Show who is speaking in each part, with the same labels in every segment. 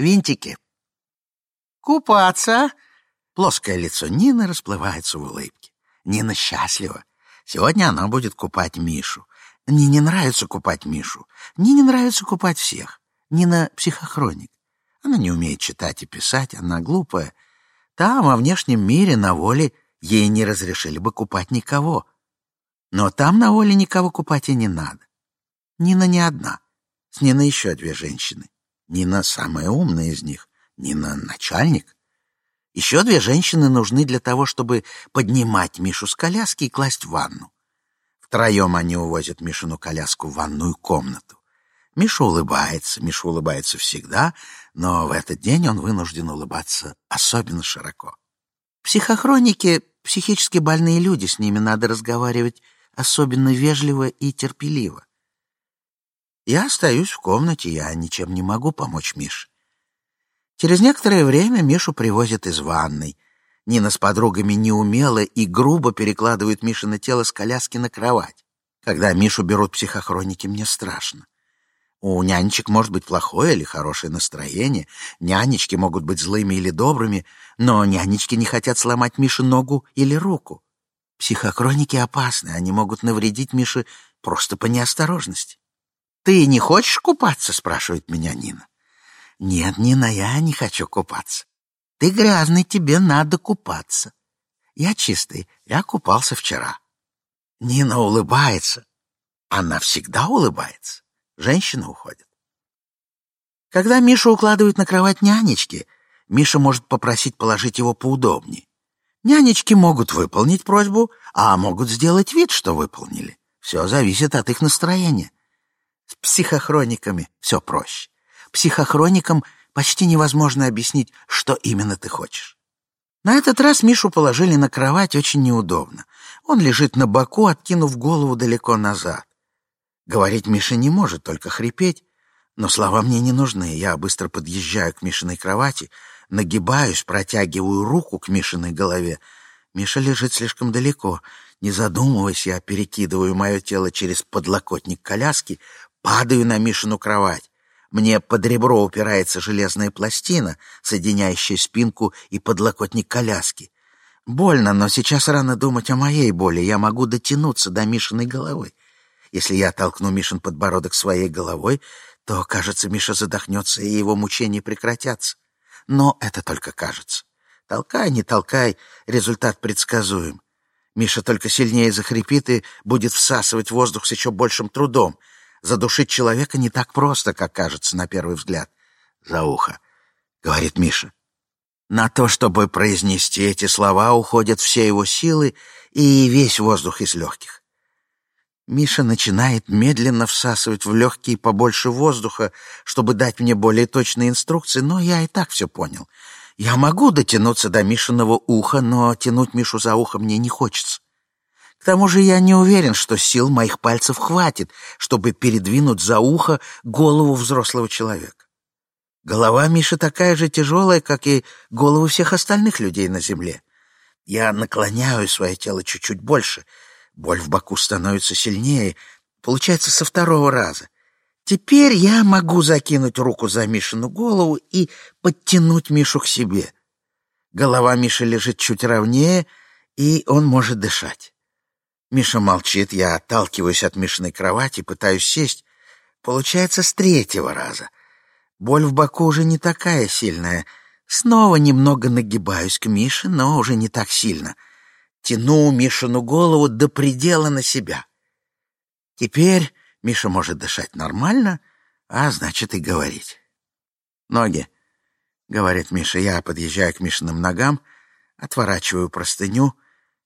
Speaker 1: винтики. Купаться. Плоское лицо Нины расплывается в улыбке. Нина счастлива. Сегодня она будет купать Мишу. Нине нравится купать Мишу. Нине нравится купать всех. Нина психохроник. Она не умеет читать и писать, она глупая. Там, во внешнем мире, на воле, ей не разрешили бы купать никого. Но там на воле никого купать и не надо. Нина не одна. С Ниной еще две женщины. Нина самая умная из них. Нина начальник. Еще две женщины нужны для того, чтобы поднимать Мишу с коляски и класть в ванну. Втроем они увозят Мишину коляску в ванную комнату. Миша улыбается, Миша улыбается всегда, но в этот день он вынужден улыбаться особенно широко. Психохроники — психически больные люди, с ними надо разговаривать особенно вежливо и терпеливо. Я остаюсь в комнате, я ничем не могу помочь Мише. Через некоторое время Мишу привозят из ванной. Нина с подругами неумело и грубо перекладывают Мишино тело с коляски на кровать. Когда Мишу берут психохроники, мне страшно. У нянечек может быть плохое или хорошее настроение, нянечки могут быть злыми или добрыми, но нянечки не хотят сломать Мише ногу или руку. Психокроники опасны, они могут навредить Мише просто по неосторожности. «Ты не хочешь купаться?» — спрашивает меня Нина. «Нет, Нина, я не хочу купаться. Ты грязный, тебе надо купаться. Я чистый, я купался вчера». Нина улыбается. Она всегда улыбается. Женщина уходит. Когда Мишу укладывают на кровать нянечки, Миша может попросить положить его поудобнее. Нянечки могут выполнить просьбу, а могут сделать вид, что выполнили. Все зависит от их настроения. С психохрониками все проще. Психохроникам почти невозможно объяснить, что именно ты хочешь. На этот раз Мишу положили на кровать очень неудобно. Он лежит на боку, откинув голову далеко назад. Говорить Миша не может, только хрипеть. Но слова мне не нужны. Я быстро подъезжаю к Мишиной кровати, Нагибаюсь, протягиваю руку к Мишиной голове. Миша лежит слишком далеко. Не задумываясь, я перекидываю мое тело через подлокотник коляски, падаю на Мишину кровать. Мне под ребро упирается железная пластина, соединяющая спинку и подлокотник коляски. Больно, но сейчас рано думать о моей боли. Я могу дотянуться до Мишиной головы. Если я толкну Мишин подбородок своей головой, то, кажется, Миша задохнется, и его мучения прекратятся. Но это только кажется. Толкай, не толкай, результат предсказуем. Миша только сильнее захрипит и будет всасывать воздух с еще большим трудом. Задушить человека не так просто, как кажется на первый взгляд. За ухо, — говорит Миша. На то, чтобы произнести эти слова, уходят все его силы и весь воздух из легких. Миша начинает медленно всасывать в легкие побольше воздуха, чтобы дать мне более точные инструкции, но я и так все понял. Я могу дотянуться до Мишиного уха, но тянуть Мишу за ухо мне не хочется. К тому же я не уверен, что сил моих пальцев хватит, чтобы передвинуть за ухо голову взрослого человека. Голова Миши такая же тяжелая, как и головы всех остальных людей на земле. Я наклоняю свое тело чуть-чуть больше — Боль в боку становится сильнее, получается со второго раза. Теперь я могу закинуть руку за Мишину голову и подтянуть Мишу к себе. Голова Миши лежит чуть ровнее, и он может дышать. Миша молчит, я отталкиваюсь от Мишиной кровати, пытаюсь сесть. Получается с третьего раза. Боль в боку уже не такая сильная. Снова немного нагибаюсь к Мише, но уже не так сильно — тяну Мишину голову до предела на себя. Теперь Миша может дышать нормально, а значит и говорить. «Ноги», — говорит Миша, я подъезжаю к Мишиным ногам, отворачиваю простыню.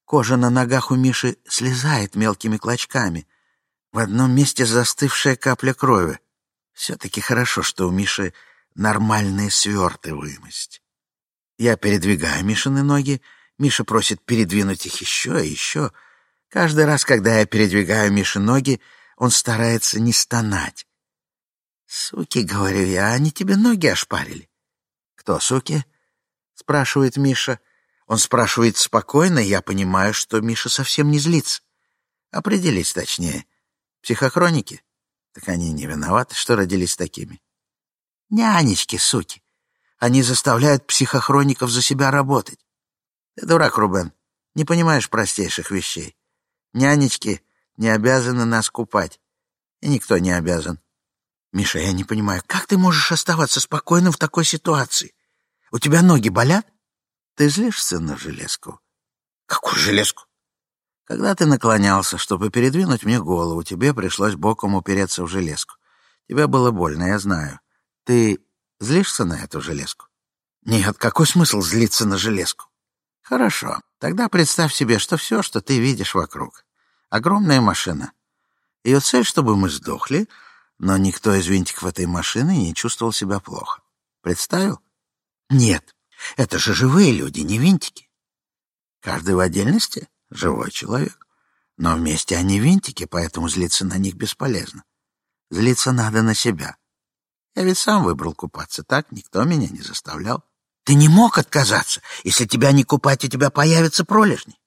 Speaker 1: Кожа на ногах у Миши слезает мелкими клочками. В одном месте застывшая капля крови. Все-таки хорошо, что у Миши нормальная свертываемость. Я передвигаю Мишины ноги, Миша просит передвинуть их еще и еще. Каждый раз, когда я передвигаю Мише ноги, он старается не стонать. «Суки, — говорю я, — они тебе ноги ошпарили». «Кто, суки?» — спрашивает Миша. Он спрашивает спокойно, я понимаю, что Миша совсем не злится. Определись точнее. Психохроники? Так они не виноваты, что родились такими. Нянечки, суки. Они заставляют психохроников за себя работать. Ты дурак, Рубен, не понимаешь простейших вещей. Нянечки не обязаны нас купать. И никто не обязан. Миша, я не понимаю, как ты можешь оставаться спокойным в такой ситуации? У тебя ноги болят? Ты злишься на железку? Какую железку? Когда ты наклонялся, чтобы передвинуть мне голову, тебе пришлось боком упереться в железку. Тебе было больно, я знаю. Ты злишься на эту железку? Нет, какой смысл злиться на железку? Хорошо, тогда представь себе, что все, что ты видишь вокруг. Огромная машина. Ее цель, чтобы мы сдохли, но никто из винтиков этой машины не чувствовал себя плохо. Представил? Нет, это же живые люди, не винтики. Каждый в отдельности — живой человек. Но вместе они винтики, поэтому злиться на них бесполезно. Злиться надо на себя. Я ведь сам выбрал купаться так, никто меня не заставлял. Ты не мог отказаться. Если тебя не купать, у тебя появятся пролежни.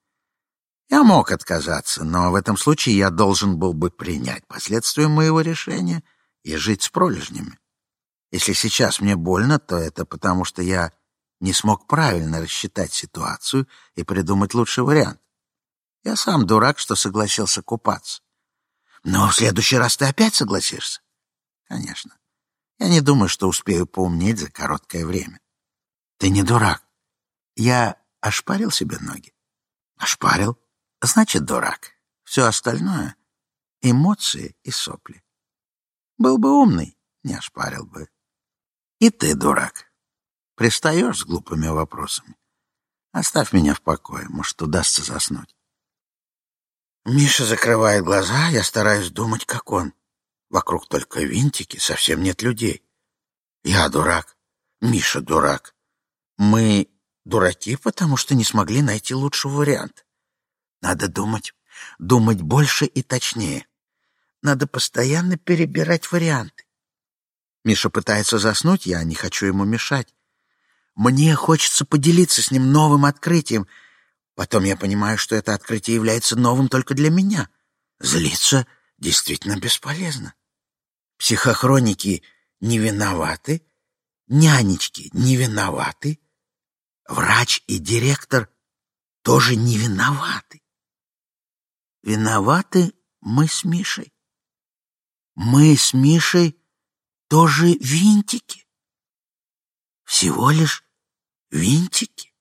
Speaker 1: Я мог отказаться, но в этом случае я должен был бы принять последствия моего решения и жить с пролежнями. Если сейчас мне больно, то это потому, что я не смог правильно рассчитать ситуацию и придумать лучший вариант. Я сам дурак, что согласился купаться. Но в следующий раз ты опять согласишься? Конечно. Я не думаю, что успею поумнеть за короткое время. Ты не дурак. Я ошпарил себе ноги? Ошпарил? Значит, дурак. Все остальное — эмоции и сопли. Был бы умный, не ошпарил бы. И ты, дурак, пристаешь с глупыми вопросами. Оставь меня в покое, может, удастся заснуть. Миша закрывает глаза, я стараюсь думать, как он. Вокруг только винтики, совсем нет людей. Я дурак, Миша дурак. Мы дураки, потому что не смогли найти лучшего варианта. Надо думать, думать больше и точнее. Надо постоянно перебирать варианты. Миша пытается заснуть, я не хочу ему мешать. Мне хочется поделиться с ним новым открытием. Потом я понимаю, что это открытие является новым только для меня. Злиться действительно бесполезно. Психохроники не виноваты, нянечки не виноваты, врач и директор тоже не виноваты. Виноваты мы с Мишей. Мы с Мишей тоже винтики. Всего лишь винтики.